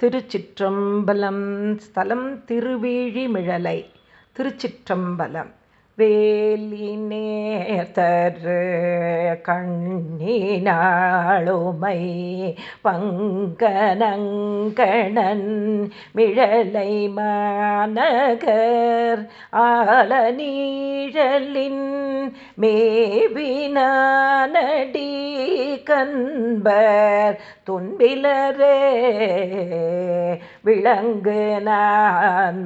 திருச்சிற்றம்பலம் ஸ்தலம் திருவிழிமிழலை. திருச்சிற்றம்பலம். வேலினேர்தரு கண்ணினாளுமை பங்கனங்கணன் மிழலை மாநகர் ஆலநீழலின் மேவினானடி கண்பர் துன்பிலரே விளங்கு நான்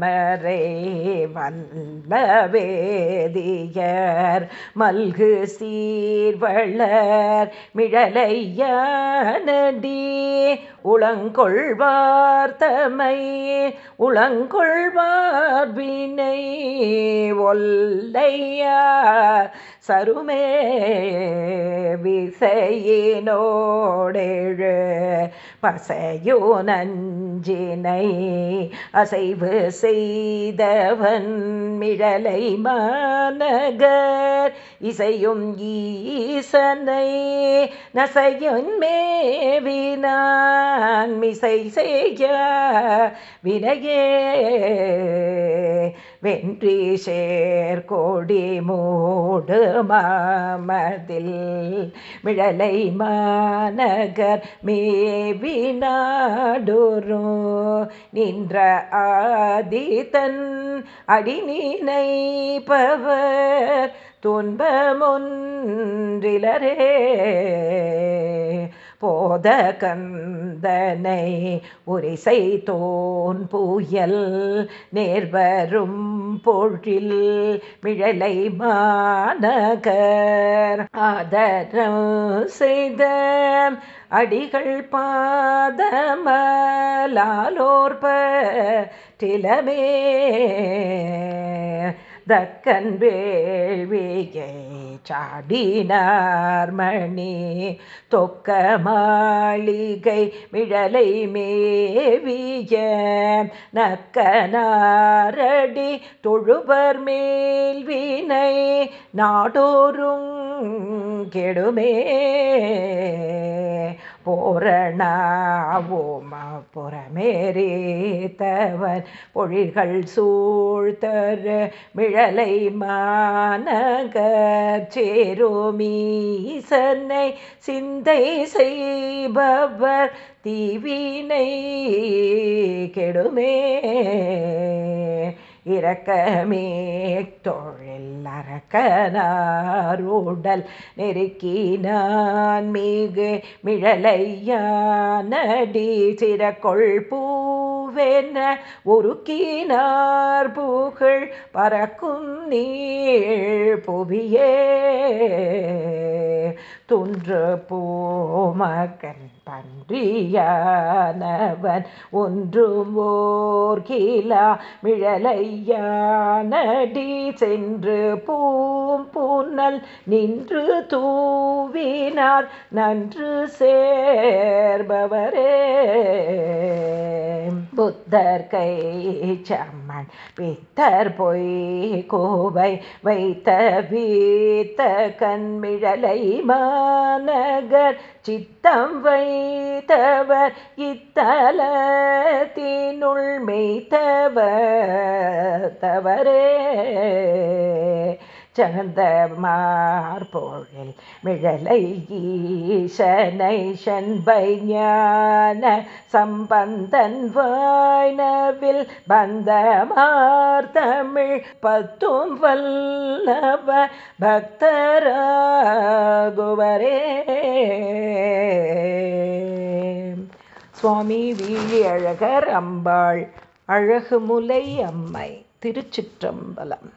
வந்த வேதியர் மல்கு சீர்வளர் மிழலையானடி உளங்கொள்வார் தமை உளங்கொள்வார் வினை ஒல்லையா. சருமே விசையினோடேழு பசையோ நஞ்சினை அசைவு செய்தவன் மிழலை மாநகர் இசையும் ஈசனை நசையும் மேவினான் மிசை செய்ய வினையே வென்றி சேர்கோடி மூடு மாமதில் மிழலை மாநகர் மேவி நாடுரு. நின்ற ஆதிதன் அடிநீனை பவர் துன்பமொன்றிலரே போத கந்தனை உரிசை தோன் புயல் நேர்வரும் பொழில் மிழலை மாநகர் ஆதரம் செய்த அடிகள் பாதமலாலோர்பற்றிலமே தக்கன் வேள்வியை சாடினார் மணி. தொக்க மாளிகை மிழலை மேவிய நக்கனாரடி தொழுவர் மேல்வினை நாடோறும் கெடுமே. போரணாவோம. புறமேரேத்தவன் பொழிகள் சூழ்த்தரு மிழலை மாநகர் சேரோமீசனை சிந்தை செய்பவர் தீவினை கெடுமே. இரக்கமே தொழில் அரக்கனாருடல் நெருக்கினான் மிகு மிழலையானடி. சிறக்கொள் பூவென உருக்கினார் புகழ் பறக்கும் நீள் புவியே. துன்று பூமகன் பன்றியானவன் ஒன்றும் ஓர் கீழா மிழலையானடி சென்று பூம் பூனல் நின்று தூவினார் நன்று சேர்பவரே. புத்தர் கை சம்மன் பித்தர் பொய் கோவை வைத்த வீத்த கண்மிழலை மாநகர் சித்தம் வை மெய்த்தவர் இத்தலத்தினுள் மெய்த்தவர் தவறே. சகந்த மார்பொழில் மிழலை ஈசனை சண்பை ஞான சம்பந்தன் வாய்னவில் பந்தமார் தமிழ் பத்தும் வல்லவ பக்தராகுவரே. சுவாமி வீழி அழகர் அம்பாள். அழகுமுலை அம்மை. திருச்சிற்றம்பலம்.